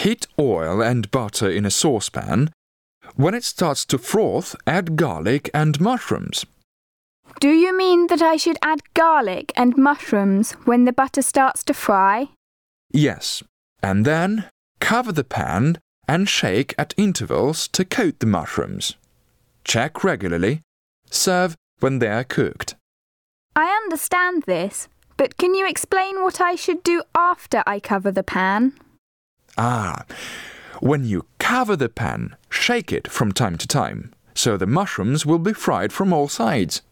Heat oil and butter in a saucepan. When it starts to froth, add garlic and mushrooms. Do you mean that I should add garlic and mushrooms when the butter starts to fry? Yes, and then cover the pan and shake at intervals to coat the mushrooms. Check regularly. Serve when they are cooked. I understand this, but can you explain what I should do after I cover the pan? Ah, when you cover the pan, shake it from time to time, so the mushrooms will be fried from all sides.